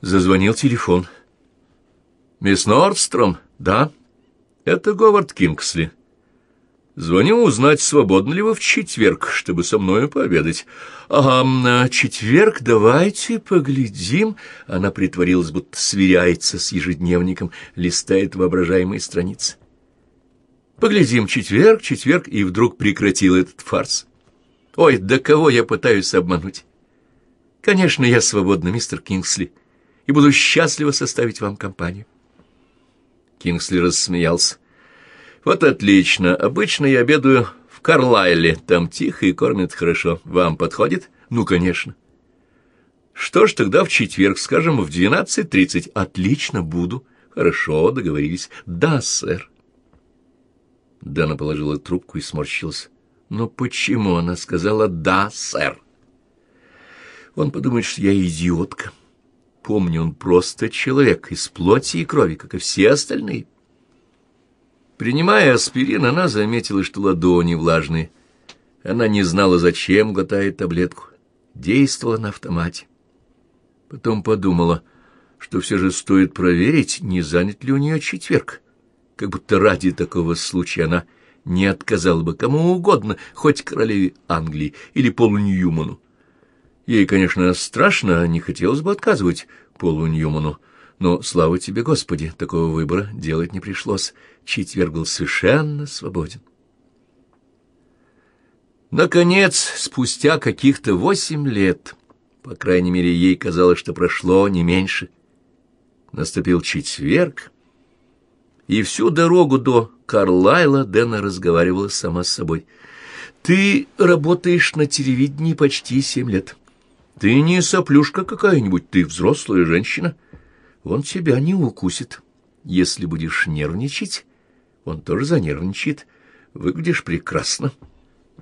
Зазвонил телефон. «Мисс Нордстром?» «Да». «Это Говард Кингсли». «Звоню узнать, свободны ли вы в четверг, чтобы со мною пообедать». «Ага, на четверг давайте поглядим». Она притворилась, будто сверяется с ежедневником, листает воображаемые страницы. «Поглядим, четверг, четверг», и вдруг прекратил этот фарс. «Ой, да кого я пытаюсь обмануть?» «Конечно, я свободна, мистер Кингсли, и буду счастлива составить вам компанию». Кингсли рассмеялся. «Вот отлично. Обычно я обедаю в Карлайле. Там тихо и кормят хорошо. Вам подходит?» «Ну, конечно». «Что ж, тогда в четверг, скажем, в двенадцать тридцать. Отлично, буду. Хорошо, договорились. Да, сэр». Дана положила трубку и сморщилась. «Но почему она сказала «да, сэр»?» Он подумает, что я идиотка. Помню, он просто человек из плоти и крови, как и все остальные. Принимая аспирин, она заметила, что ладони влажные. Она не знала, зачем глотает таблетку. Действовала на автомате. Потом подумала, что все же стоит проверить, не занят ли у нее четверг. Как будто ради такого случая она не отказала бы кому угодно, хоть королеве Англии или Полу Ньюману. Ей, конечно, страшно, не хотелось бы отказывать Полу Ньюману, но, слава тебе, Господи, такого выбора делать не пришлось. Четверг был совершенно свободен. Наконец, спустя каких-то восемь лет, по крайней мере, ей казалось, что прошло не меньше, наступил четверг, и всю дорогу до Карлайла Дэна разговаривала сама с собой. «Ты работаешь на телевидении почти семь лет». Ты не соплюшка какая-нибудь, ты взрослая женщина. Он тебя не укусит. Если будешь нервничать, он тоже занервничает. Выглядишь прекрасно.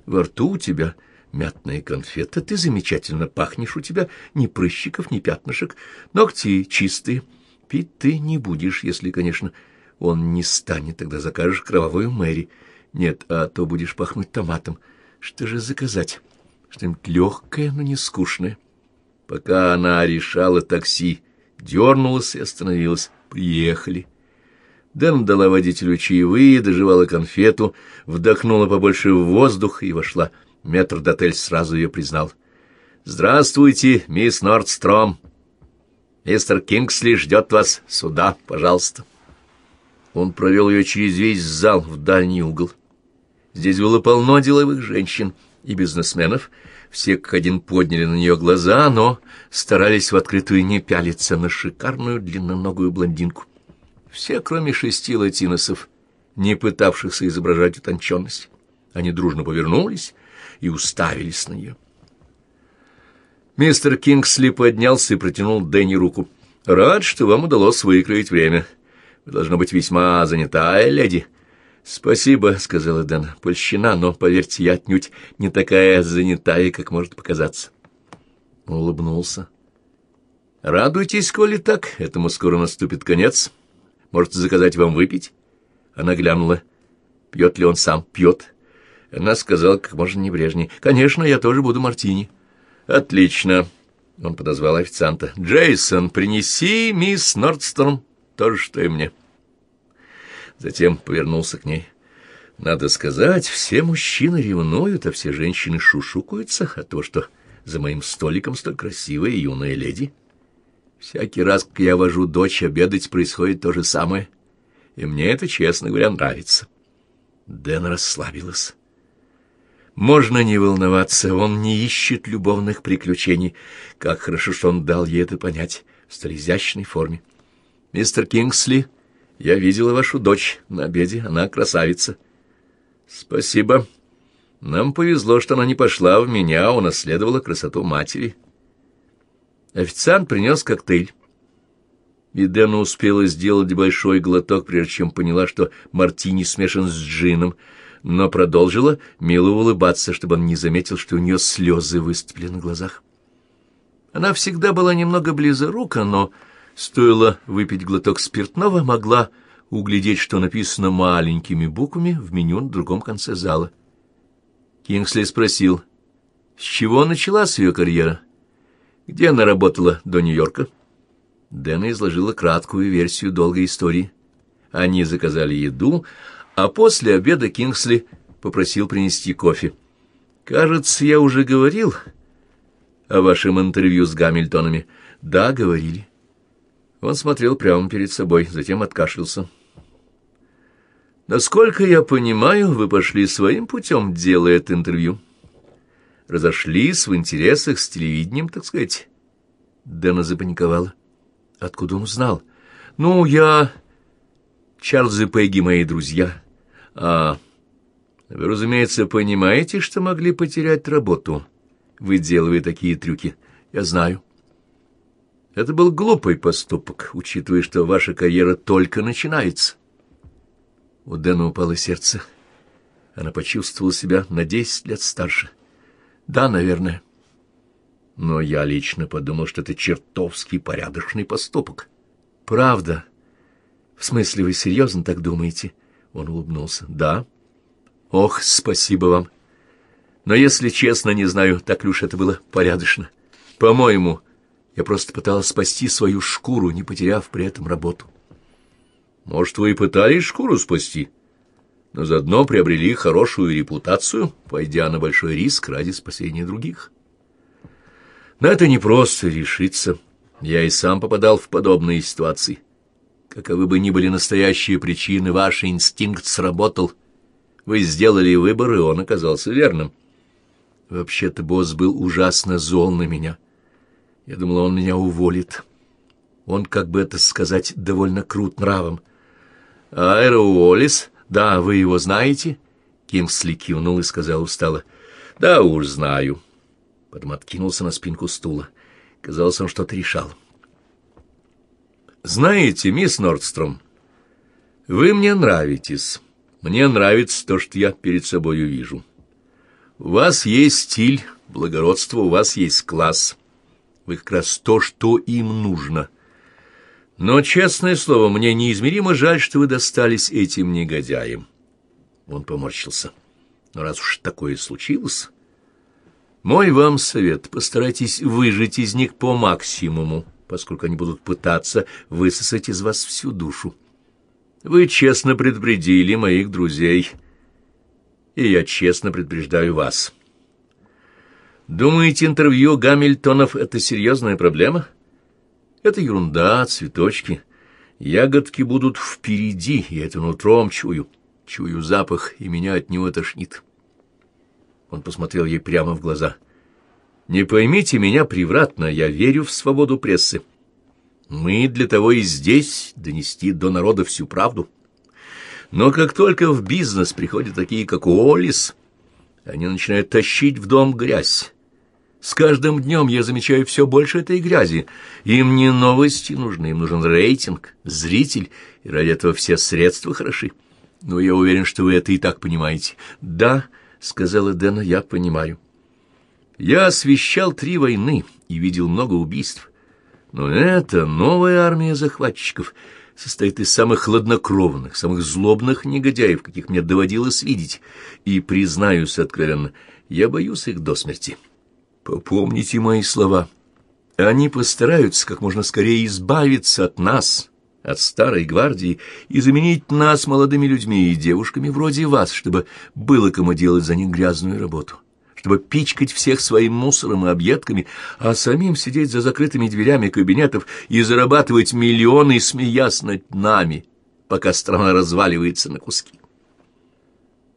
Во рту у тебя мятная конфета, ты замечательно пахнешь, у тебя ни прыщиков, ни пятнышек, ногти чистые. Пить ты не будешь, если, конечно, он не станет, тогда закажешь кровавую Мэри. Нет, а то будешь пахнуть томатом. Что же заказать? Что-нибудь легкое, но не скучное. Пока она решала такси, дернулась и остановилась. Приехали. Дэн дала водителю чаевые, доживала конфету, вдохнула побольше в воздух и вошла. Метр-дотель сразу ее признал. «Здравствуйте, мисс Нордстром. Мистер Кингсли ждет вас сюда, пожалуйста». Он провел ее через весь зал в дальний угол. Здесь было полно деловых женщин и бизнесменов, все как один подняли на нее глаза, но старались в открытую не пялиться на шикарную длинноногую блондинку. Все, кроме шести латиносов, не пытавшихся изображать утонченность. Они дружно повернулись и уставились на нее. Мистер Кингсли поднялся и протянул Дэнни руку. «Рад, что вам удалось выкроить время. Вы должно быть весьма занятая, леди». «Спасибо», — сказала Дэн. «Польщина, но, поверьте, я отнюдь не такая занятая, как может показаться». Он улыбнулся. «Радуйтесь, коли так, этому скоро наступит конец. Можете заказать вам выпить?» Она глянула. «Пьет ли он сам?» «Пьет». Она сказала как можно небрежнее. «Конечно, я тоже буду мартини». «Отлично». Он подозвал официанта. «Джейсон, принеси мисс Нордсторм то же, что и мне». Затем повернулся к ней. Надо сказать, все мужчины ревнуют, а все женщины шушукаются от того, что за моим столиком столь красивая юная леди. Всякий раз, как я вожу дочь обедать, происходит то же самое, и мне это, честно говоря, нравится. Дэн расслабилась. Можно не волноваться, он не ищет любовных приключений. Как хорошо, что он дал ей это понять в столь изящной форме. «Мистер Кингсли», я видела вашу дочь на обеде, она красавица. Спасибо. Нам повезло, что она не пошла в меня, а унаследовала красоту матери. Официант принес коктейль. И Дэна успела сделать большой глоток, прежде чем поняла, что мартини смешан с джином, но продолжила мило улыбаться, чтобы он не заметил, что у нее слезы выступили на глазах. Она всегда была немного близорука, но Стоило выпить глоток спиртного, могла углядеть, что написано маленькими буквами в меню на другом конце зала. Кингсли спросил, с чего началась ее карьера? Где она работала до Нью-Йорка? Дэна изложила краткую версию долгой истории. Они заказали еду, а после обеда Кингсли попросил принести кофе. «Кажется, я уже говорил о вашем интервью с Гамильтонами». «Да, говорили». Он смотрел прямо перед собой, затем откашлялся. «Насколько я понимаю, вы пошли своим путем, делая это интервью. Разошлись в интересах с телевидением, так сказать». Дэна запаниковала. «Откуда он узнал?» «Ну, я...» «Чарльз и Пегги мои друзья. А вы, разумеется, понимаете, что могли потерять работу, выделывая такие трюки. Я знаю». Это был глупый поступок, учитывая, что ваша карьера только начинается. У Дэна упало сердце. Она почувствовала себя на десять лет старше. Да, наверное. Но я лично подумал, что это чертовски порядочный поступок. Правда? В смысле, вы серьезно так думаете? Он улыбнулся. Да. Ох, спасибо вам. Но, если честно, не знаю, так ли уж это было порядочно. По-моему, я просто пыталась спасти свою шкуру, не потеряв при этом работу. Может, вы и пытались шкуру спасти, но заодно приобрели хорошую репутацию, пойдя на большой риск ради спасения других. На это не просто решиться. Я и сам попадал в подобные ситуации. Каковы бы ни были настоящие причины, ваш инстинкт сработал. Вы сделали выбор, и он оказался верным. Вообще-то босс был ужасно зол на меня. Я думала, он меня уволит. Он, как бы это сказать, довольно крут нравом. «Аэро Уоллес? Да, вы его знаете?» Кингсли кивнул и сказал устало. «Да уж знаю». Потом откинулся на спинку стула. Казалось, он что-то решал. «Знаете, мисс Нордстром, вы мне нравитесь. Мне нравится то, что я перед собой вижу. У вас есть стиль, благородство, у вас есть класс». Вы как раз то, что им нужно. Но, честное слово, мне неизмеримо жаль, что вы достались этим негодяям. Он поморщился. Но раз уж такое случилось... Мой вам совет — постарайтесь выжить из них по максимуму, поскольку они будут пытаться высосать из вас всю душу. Вы честно предупредили моих друзей, и я честно предупреждаю вас. Думаете, интервью Гамильтонов — это серьезная проблема? Это ерунда, цветочки. Ягодки будут впереди, я это нутром чую. Чую запах, и меня от него тошнит. Он посмотрел ей прямо в глаза. «Не поймите меня превратно, я верю в свободу прессы. Мы для того и здесь донести до народа всю правду. Но как только в бизнес приходят такие, как Уоллес, они начинают тащить в дом грязь, с каждым днем я замечаю все больше этой грязи. Им не новости нужны, им нужен рейтинг, зритель, и ради этого все средства хороши. Но я уверен, что вы это и так понимаете. Да, — сказала Дэна, — я понимаю. Я освещал три войны и видел много убийств. Но это новая армия захватчиков состоит из самых хладнокровных, самых злобных негодяев, каких мне доводилось видеть. И, признаюсь откровенно, я боюсь их до смерти. Попомните мои слова. Они постараются как можно скорее избавиться от нас, от старой гвардии, и заменить нас молодыми людьми и девушками вроде вас, чтобы было кому делать за них грязную работу, чтобы пичкать всех своим мусором и объедками, а самим сидеть за закрытыми дверями кабинетов и зарабатывать миллионы, смеясь над нами, пока страна разваливается на куски.